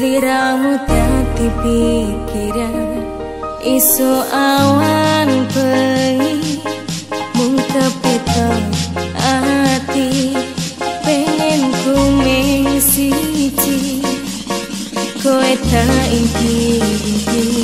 sliramu dadi pikiran iso awan bengi mung kepito ati pengen ku siji kowe tak inti-inti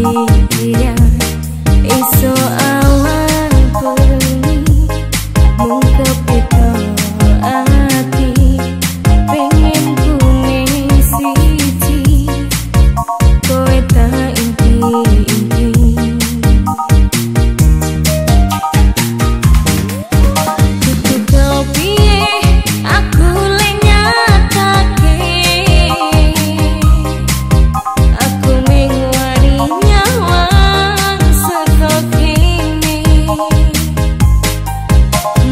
Iya, iya. iso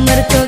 muerto